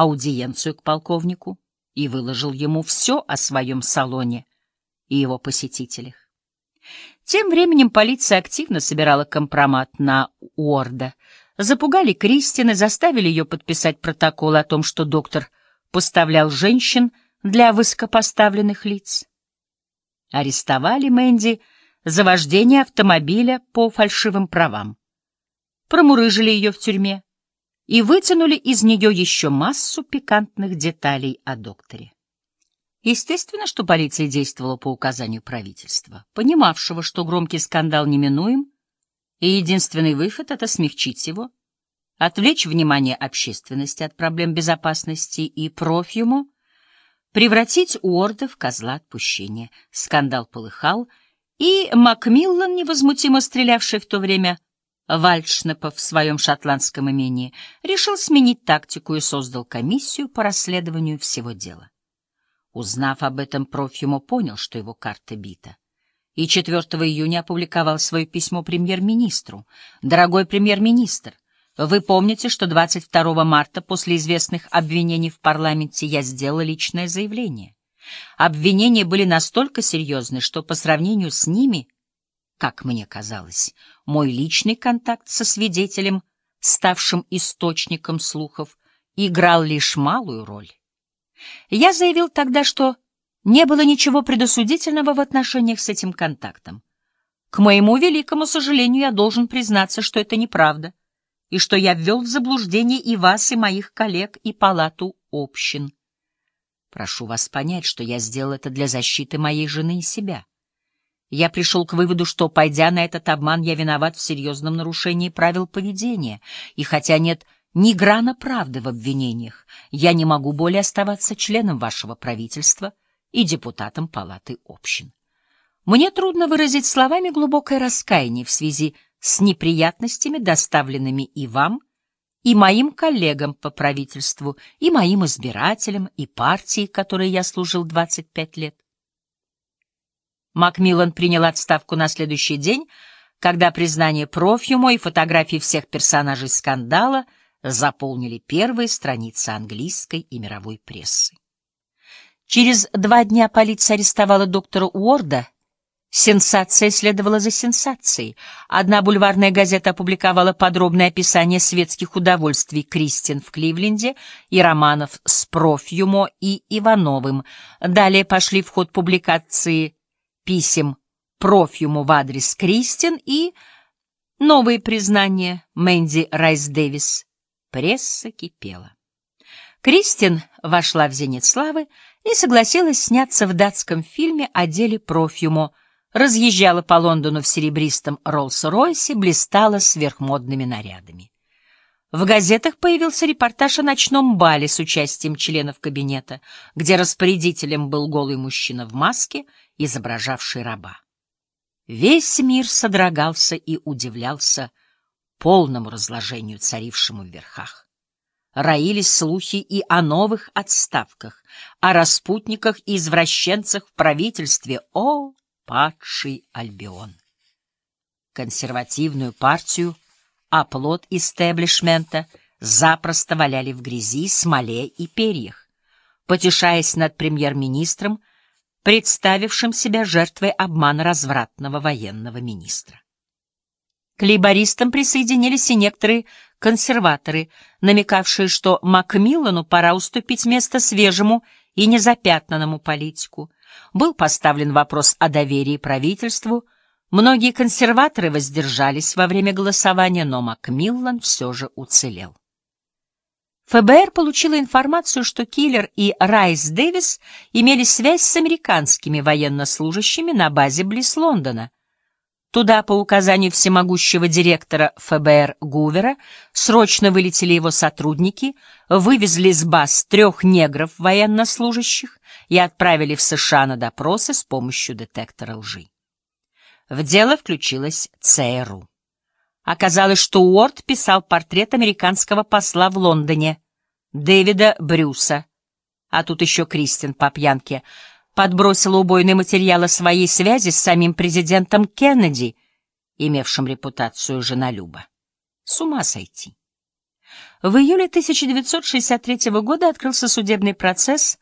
аудиенцию к полковнику и выложил ему все о своем салоне и его посетителях. Тем временем полиция активно собирала компромат на Уорда. Запугали Кристины, заставили ее подписать протокол о том, что доктор поставлял женщин для высокопоставленных лиц. Арестовали Мэнди за вождение автомобиля по фальшивым правам. Промурыжили ее в тюрьме и вытянули из нее еще массу пикантных деталей о докторе. Естественно, что полиция действовала по указанию правительства, понимавшего, что громкий скандал неминуем, и единственный выход — это смягчить его, отвлечь внимание общественности от проблем безопасности и профьюму, превратить Уорда в козла отпущения. Скандал полыхал, и Макмиллан, невозмутимо стрелявший в то время Вальдшнепа в своем шотландском имении, решил сменить тактику и создал комиссию по расследованию всего дела. Узнав об этом, Профьюмо понял, что его карта бита. И 4 июня опубликовал свое письмо премьер-министру. «Дорогой премьер-министр, вы помните, что 22 марта после известных обвинений в парламенте я сделала личное заявление. Обвинения были настолько серьезны, что по сравнению с ними — как мне казалось, мой личный контакт со свидетелем, ставшим источником слухов, играл лишь малую роль. Я заявил тогда, что не было ничего предосудительного в отношениях с этим контактом. К моему великому сожалению, я должен признаться, что это неправда, и что я ввел в заблуждение и вас, и моих коллег, и палату общин. Прошу вас понять, что я сделал это для защиты моей жены и себя. Я пришел к выводу, что, пойдя на этот обман, я виноват в серьезном нарушении правил поведения, и хотя нет ни грана правды в обвинениях, я не могу более оставаться членом вашего правительства и депутатом Палаты общин. Мне трудно выразить словами глубокое раскаяние в связи с неприятностями, доставленными и вам, и моим коллегам по правительству, и моим избирателям, и партии, которой я служил 25 лет. Макмиллан принял отставку на следующий день, когда признание Профьюма и фотографии всех персонажей скандала заполнили первые страницы английской и мировой прессы. Через два дня полиция арестовала доктора Уорда. Сенсация следовала за сенсацией. Одна бульварная газета опубликовала подробное описание светских удовольствий Кристин в Кливленде и романов с Профьюмо и Ивановым. Далее пошли в ход публикации писем Профьюму в адрес Кристин и новые признания Мэнди Райс Дэвис. Пресса кипела. Кристин вошла в «Зенит славы» и согласилась сняться в датском фильме о деле Профьюмо, разъезжала по Лондону в серебристом Роллс-Ройсе, блистала сверхмодными нарядами. В газетах появился репортаж о ночном бале с участием членов кабинета, где распорядителем был голый мужчина в маске, изображавший раба. Весь мир содрогался и удивлялся полному разложению, царившему в верхах. Роились слухи и о новых отставках, о распутниках и извращенцах в правительстве. О, падший Альбион! Консервативную партию — оплот истеблишмента запросто валяли в грязи, смоле и перьях, потешаясь над премьер-министром, представившим себя жертвой обмана развратного военного министра. К лейбористам присоединились и некоторые консерваторы, намекавшие, что Макмиллану пора уступить место свежему и незапятнанному политику. Был поставлен вопрос о доверии правительству — Многие консерваторы воздержались во время голосования, но Макмиллан все же уцелел. ФБР получила информацию, что Киллер и Райс Дэвис имели связь с американскими военнослужащими на базе близ Лондона. Туда, по указанию всемогущего директора ФБР Гувера, срочно вылетели его сотрудники, вывезли с баз трех негров военнослужащих и отправили в США на допросы с помощью детектора лжи. В дело включилась ЦРУ. Оказалось, что Уорд писал портрет американского посла в Лондоне, Дэвида Брюса. А тут еще Кристин по пьянке подбросила убойные материалы своей связи с самим президентом Кеннеди, имевшим репутацию женолюба. С ума сойти. В июле 1963 года открылся судебный процесс